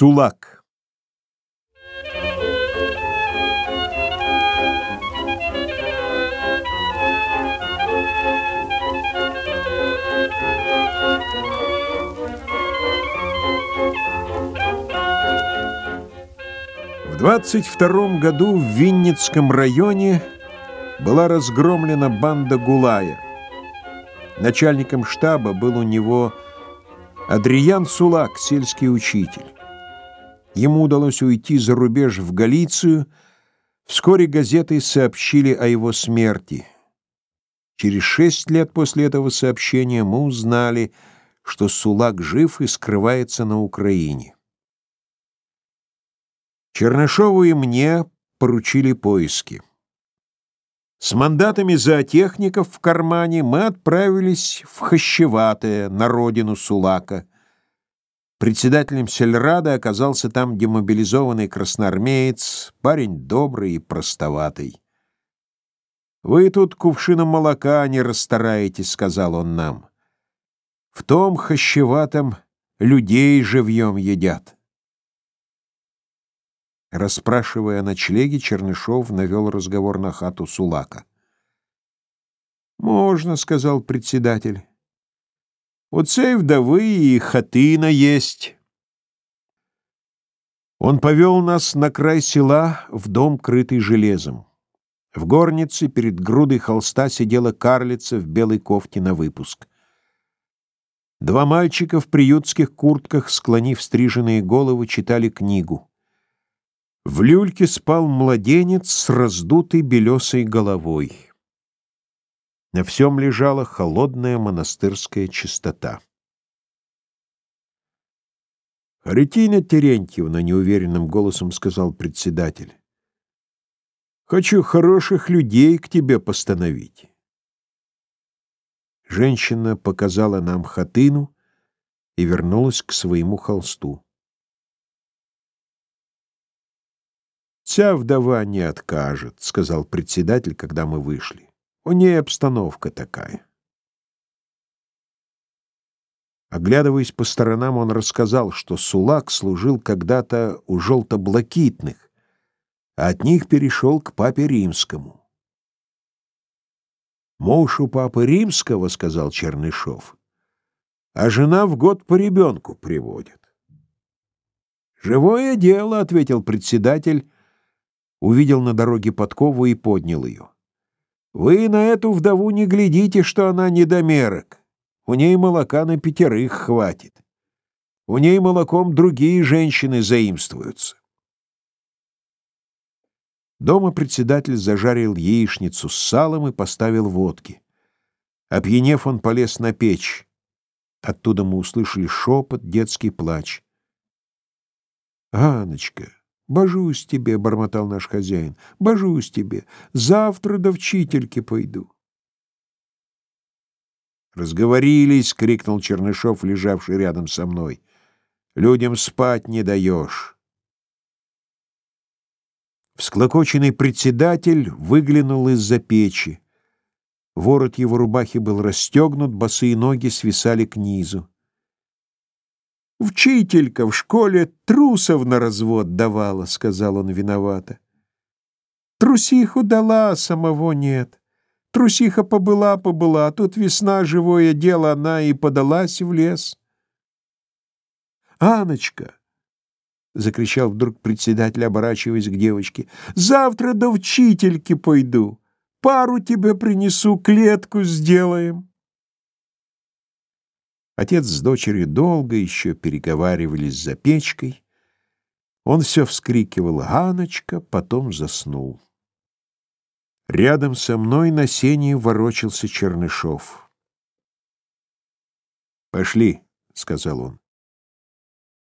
Сулак В 22 году в Винницком районе была разгромлена банда Гулая. Начальником штаба был у него Адриян Сулак, сельский учитель. Ему удалось уйти за рубеж в Галицию. Вскоре газеты сообщили о его смерти. Через шесть лет после этого сообщения мы узнали, что Сулак жив и скрывается на Украине. Чернышову и мне поручили поиски. С мандатами зоотехников в кармане мы отправились в Хощеватое, на родину Сулака. Председателем сельрада оказался там демобилизованный красноармеец, парень добрый и простоватый. «Вы тут кувшином молока не расстараетесь», — сказал он нам. «В том Хощеватом людей живьем едят». Расспрашивая о ночлеге, Чернышов навел разговор на хату Сулака. «Можно», — сказал председатель. «У цей вдовы и хатына есть». Он повел нас на край села в дом, крытый железом. В горнице перед грудой холста сидела карлица в белой кофте на выпуск. Два мальчика в приютских куртках, склонив стриженные головы, читали книгу. В люльке спал младенец с раздутой белесой головой. На всем лежала холодная монастырская чистота. «Харитина Терентьевна», — неуверенным голосом сказал председатель, — «хочу хороших людей к тебе постановить». Женщина показала нам хатыну и вернулась к своему холсту. «Ця вдова не откажет», — сказал председатель, когда мы вышли. «У ней обстановка такая». Оглядываясь по сторонам, он рассказал, что Сулак служил когда-то у желтоблакитных, а от них перешел к папе римскому. «Муж у папы римского», — сказал Чернышов, — «а жена в год по ребенку приводит». «Живое дело», — ответил председатель, увидел на дороге подкову и поднял ее. «Вы на эту вдову не глядите, что она недомерок. У ней молока на пятерых хватит. У ней молоком другие женщины заимствуются». Дома председатель зажарил яичницу с салом и поставил водки. Опьянев, он полез на печь. Оттуда мы услышали шепот, детский плач. «Аночка!» «Божусь тебе», — бормотал наш хозяин, — «божусь тебе, завтра до вчительки пойду». «Разговорились!» — крикнул Чернышов, лежавший рядом со мной. «Людям спать не даешь!» Всклокоченный председатель выглянул из-за печи. Ворот его рубахи был расстегнут, босые ноги свисали к низу. «Вчителька в школе трусов на развод давала», — сказал он виновато. «Трусиху дала, а самого нет. Трусиха побыла-побыла, а тут весна, живое дело, она и подалась в лес». «Аночка!» — закричал вдруг председатель, оборачиваясь к девочке. «Завтра до вчительки пойду. Пару тебе принесу, клетку сделаем». Отец с дочерью долго еще переговаривались за печкой. Он все вскрикивал «Ганочка», потом заснул. Рядом со мной на сене ворочался Чернышов. «Пошли», — сказал он.